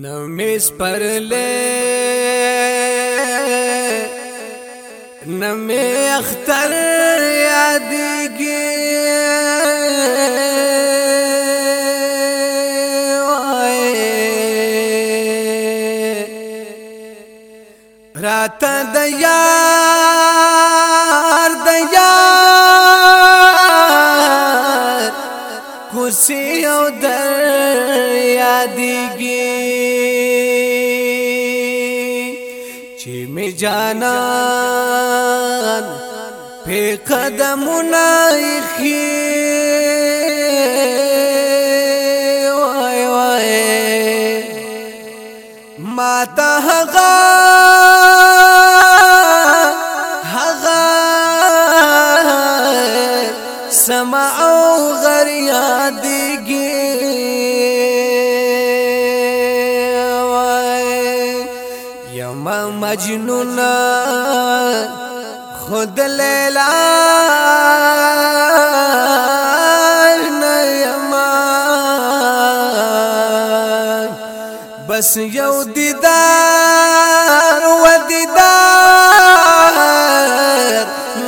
نو میس پر لې نمې اختر یادګي وای رات د یار د یار کوسي او در یادګي چې می جانان په قدمونه خي وای وای. ما ته هغه هغه سما أو غر یادګي یم مجنون خود لیلا نیما بس یو دیدار و دیدار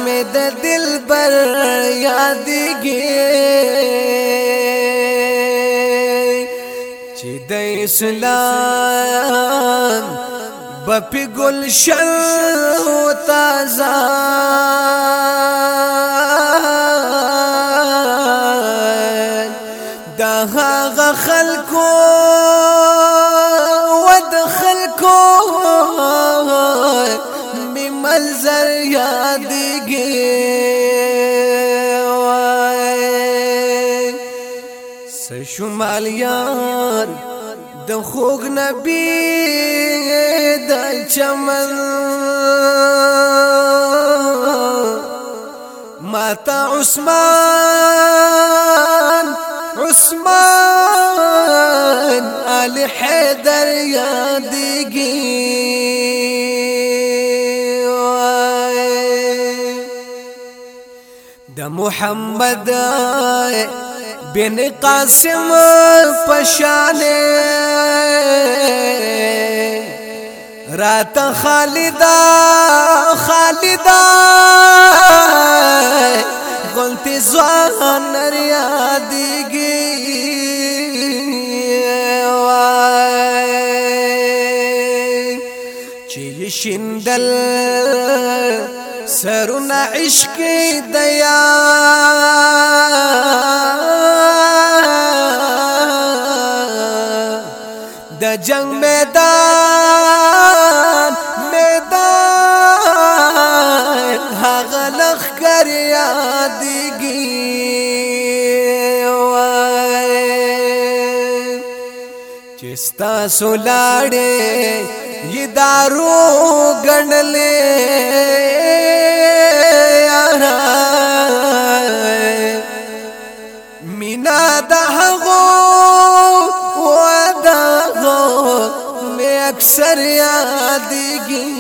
می د دل بر یادګي چې د اسلام بپی گلشن و تازه دا هغه خلکو و د خلکو می منظر یادګي وای سشمال یار د خوګ نبی د چمن. ماتا عثمان عثمان آل حیدر یادگی د محمد بن قاسم پشانے رات خالدا خالدا غلطی زوان ریادگی چی شندل سرنا عشق دیا د جنگ میدان میدان هغه لخ کر یادګي وای چستا سولاړې یدارو غنلې اکثر یادگی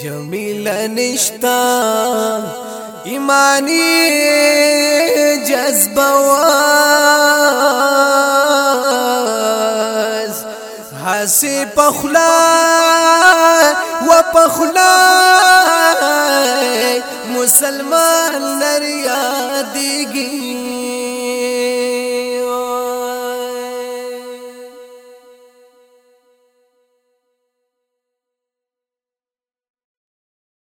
جمیل نشتا ایمانی جذبہ واز۔ حسی پخلا و پخلا مسلمان نر یادگی۔